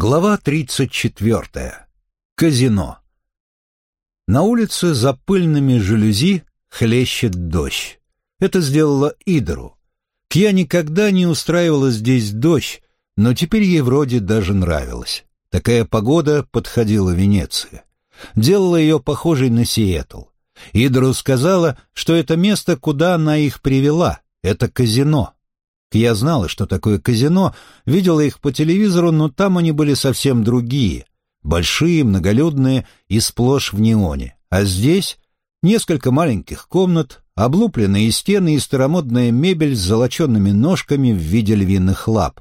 Глава 34. Казино. На улице за пыльными жалюзи хлещет дождь. Это сделала Идору. Кья никогда не устраивала здесь дождь, но теперь ей вроде даже нравилось. Такая погода подходила Венеции. Делала ее похожей на Сиэтл. Идору сказала, что это место, куда она их привела. Это казино. Я знала, что такое казино, видела их по телевизору, но там они были совсем другие. Большие, многолюдные и сплошь в неоне. А здесь несколько маленьких комнат, облупленные стены и старомодная мебель с золоченными ножками в виде львиных лап.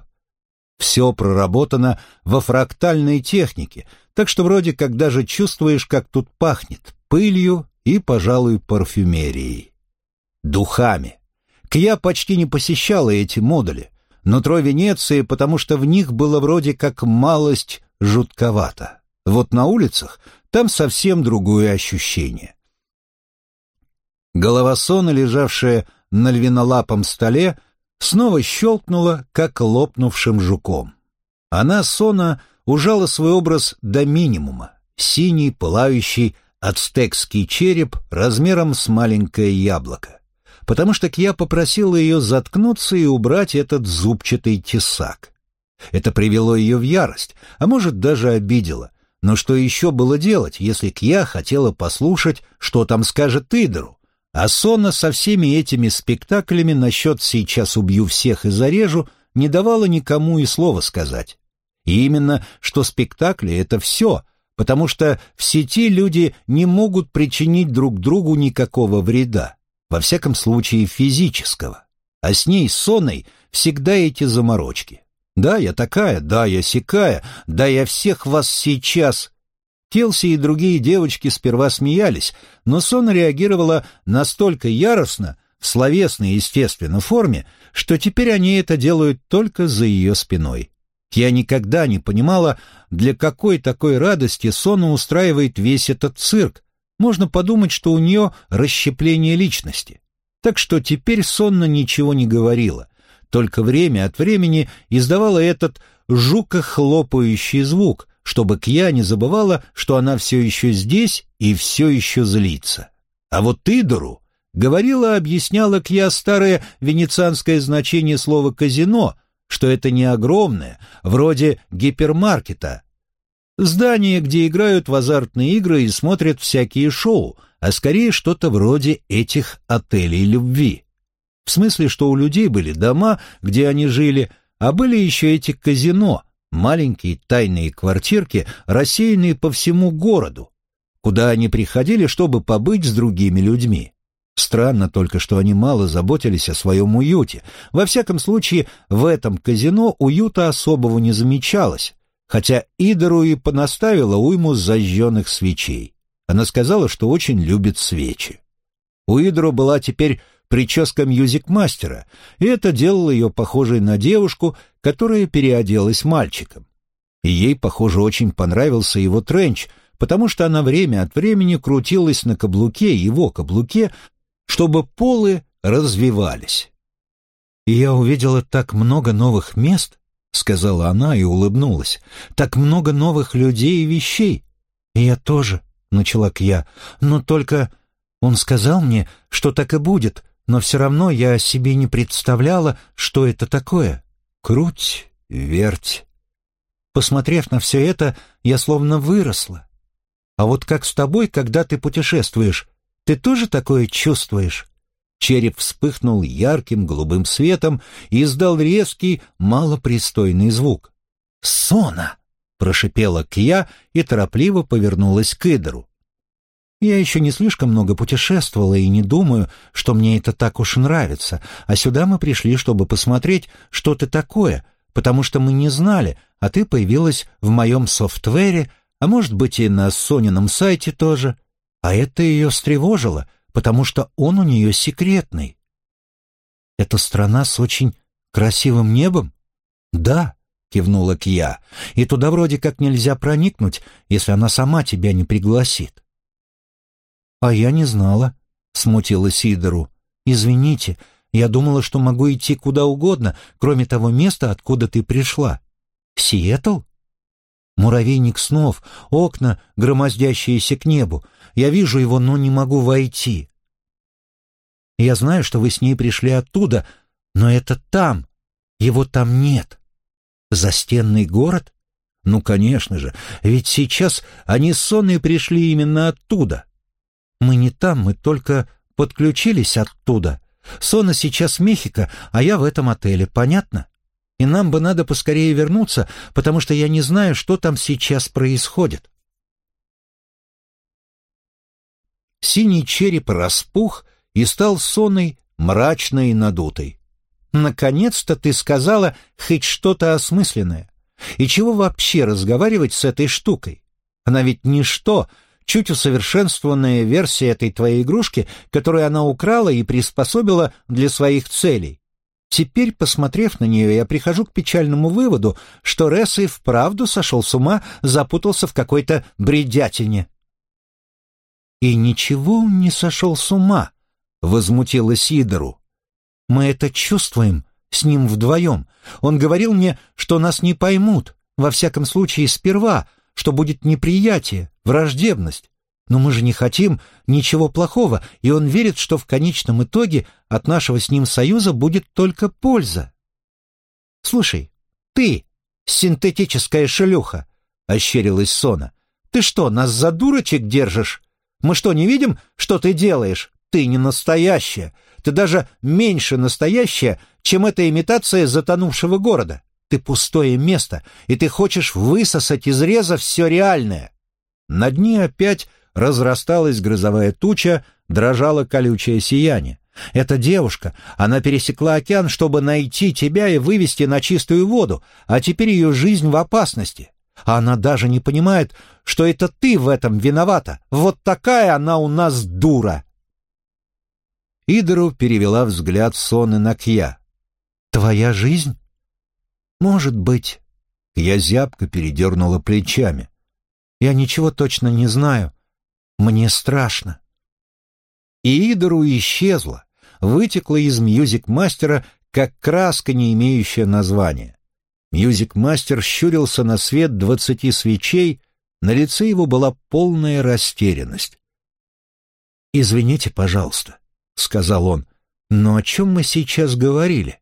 Все проработано во фрактальной технике, так что вроде как даже чувствуешь, как тут пахнет пылью и, пожалуй, парфюмерией. Духами. Кья почти не посещала эти модули, нутро Венеции, потому что в них было вроде как малость жутковато. Вот на улицах там совсем другое ощущение. Голова Сона, лежавшая на львинолапом столе, снова щелкнула, как лопнувшим жуком. Она, Сона, ужала свой образ до минимума. Синий, пылающий, ацтекский череп размером с маленькое яблоко потому что Кья попросила ее заткнуться и убрать этот зубчатый тесак. Это привело ее в ярость, а может даже обидело. Но что еще было делать, если Кья хотела послушать, что там скажет Идору? А Сона со всеми этими спектаклями насчет «сейчас убью всех и зарежу» не давала никому и слова сказать. И именно, что спектакли — это все, потому что в сети люди не могут причинить друг другу никакого вреда во всяком случае физического. А с ней, сонной, всегда эти заморочки. Да, я такая, да, я сякая, да, я всех вас сейчас... Келси и другие девочки сперва смеялись, но Сон реагировала настолько яростно, в словесной, естественно, форме, что теперь они это делают только за ее спиной. Я никогда не понимала, для какой такой радости Сона устраивает весь этот цирк, можно подумать, что у нее расщепление личности. Так что теперь сонно ничего не говорила, только время от времени издавала этот жуко-хлопающий звук, чтобы Кья не забывала, что она все еще здесь и все еще злится. А вот Идору говорила, объясняла Кья старое венецианское значение слова «казино», что это не огромное, вроде гипермаркета, Здание, где играют в азартные игры и смотрят всякие шоу, а скорее что-то вроде этих отелей любви. В смысле, что у людей были дома, где они жили, а были еще эти казино, маленькие тайные квартирки, рассеянные по всему городу, куда они приходили, чтобы побыть с другими людьми. Странно только, что они мало заботились о своем уюте. Во всяком случае, в этом казино уюта особого не замечалось, хотя Идору и понаставила уйму зажженных свечей. Она сказала, что очень любит свечи. У Идору была теперь прическа мюзик-мастера, и это делало ее похожей на девушку, которая переоделась мальчиком. И ей, похоже, очень понравился его тренч, потому что она время от времени крутилась на каблуке, его каблуке, чтобы полы развивались. И я увидела так много новых мест, — сказала она и улыбнулась. «Так много новых людей и вещей!» «И я тоже», — начала Кья. «Но только он сказал мне, что так и будет, но все равно я себе не представляла, что это такое. Круть, верть». Посмотрев на все это, я словно выросла. А вот как с тобой, когда ты путешествуешь, ты тоже такое чувствуешь? Череп вспыхнул ярким голубым светом и издал резкий, малопристойный звук. «Сона!» — прошипела Кья и торопливо повернулась к Идору. «Я еще не слишком много путешествовала и не думаю, что мне это так уж нравится, а сюда мы пришли, чтобы посмотреть, что ты такое, потому что мы не знали, а ты появилась в моем софтвере, а может быть и на Сонином сайте тоже. А это ее встревожило, потому что он у нее секретный. Это страна с очень красивым небом? Да, кивнула Кия, и туда вроде как нельзя проникнуть, если она сама тебя не пригласит. А я не знала, смутилась Сидору. Извините, я думала, что могу идти куда угодно, кроме того места, откуда ты пришла. Сиэтл? Муравейник снов, окна, громоздящиеся к небу. Я вижу его, но не могу войти. Я знаю, что вы с ней пришли оттуда, но это там. Его там нет. Застенный город? Ну, конечно же, ведь сейчас они с пришли именно оттуда. Мы не там, мы только подключились оттуда. Сона сейчас в Мехико, а я в этом отеле, понятно? И нам бы надо поскорее вернуться, потому что я не знаю, что там сейчас происходит. Синий череп распух и стал сонной, мрачной и надутой. Наконец-то ты сказала хоть что-то осмысленное. И чего вообще разговаривать с этой штукой? Она ведь ничто, чуть усовершенствованная версия этой твоей игрушки, которую она украла и приспособила для своих целей. Теперь, посмотрев на нее, я прихожу к печальному выводу, что Ресс вправду сошел с ума, запутался в какой-то бредятине. «И ничего он не сошел с ума», — возмутилась Идору. «Мы это чувствуем с ним вдвоем. Он говорил мне, что нас не поймут, во всяком случае сперва, что будет неприятие, враждебность. Но мы же не хотим ничего плохого, и он верит, что в конечном итоге от нашего с ним союза будет только польза. Слушай, ты, синтетическая шлюха, — ощерилась Сона, — ты что, нас за дурочек держишь? Мы что, не видим, что ты делаешь? Ты не настоящая. Ты даже меньше настоящая, чем эта имитация затонувшего города. Ты пустое место, и ты хочешь высосать из реза все реальное. Над ней опять разрасталась грозовая туча, дрожало колючее сияние. Эта девушка, она пересекла океан, чтобы найти тебя и вывести на чистую воду, а теперь ее жизнь в опасности. А она даже не понимает, что это ты в этом виновата. Вот такая она у нас дура. Идору перевела взгляд Соны на Кья. «Твоя жизнь?» «Может быть». Я зябко передернула плечами. «Я ничего точно не знаю. Мне страшно». И Идору исчезла, вытекла из мьюзик-мастера, как краска, не имеющая названия. Мьюзик-мастер щурился на свет двадцати свечей, на лице его была полная растерянность. «Извините, пожалуйста», — сказал он, — «но о чем мы сейчас говорили?»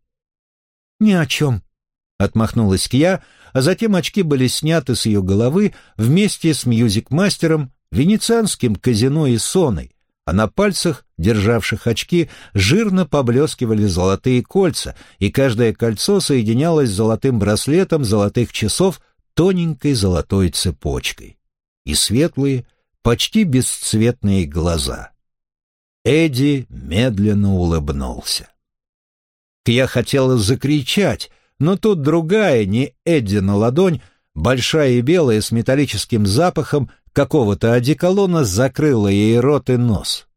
«Ни о чем», — отмахнулась Кья, а затем очки были сняты с ее головы вместе с мьюзик-мастером, венецианским казино и соной, а на пальцах, державших очки, жирно поблескивали золотые кольца, и каждое кольцо соединялось с золотым браслетом золотых часов тоненькой золотой цепочкой. И светлые, почти бесцветные глаза. Эдди медленно улыбнулся. Я хотела закричать, но тут другая, не Эдди на ладонь, большая и белая с металлическим запахом, какого-то одеколона закрыла ей рот и нос.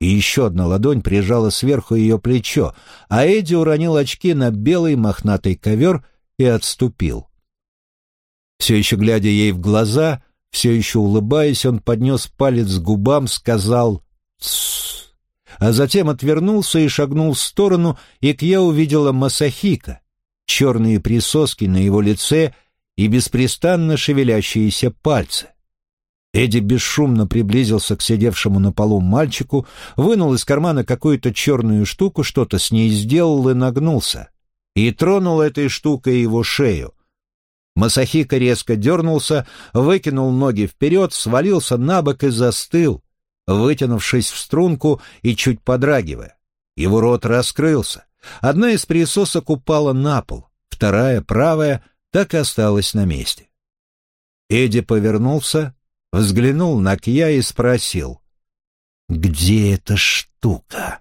И еще одна ладонь прижала сверху ее плечо, а Эдди уронил очки на белый мохнатый ковер и отступил. Все еще глядя ей в глаза, все еще улыбаясь, он поднес палец к губам, сказал «Тссс», а затем отвернулся и шагнул в сторону, и Кья увидела Масахика, черные присоски на его лице и беспрестанно шевелящиеся пальцы. Эдди бесшумно приблизился к сидевшему на полу мальчику, вынул из кармана какую-то черную штуку, что-то с ней сделал и нагнулся. И тронул этой штукой его шею. Масахика резко дернулся, выкинул ноги вперед, свалился на бок и застыл, вытянувшись в струнку и чуть подрагивая. Его рот раскрылся. Одна из присосок упала на пол, вторая, правая, так и осталась на месте. Эдди повернулся, взглянул на Кья и спросил, «Где эта штука?»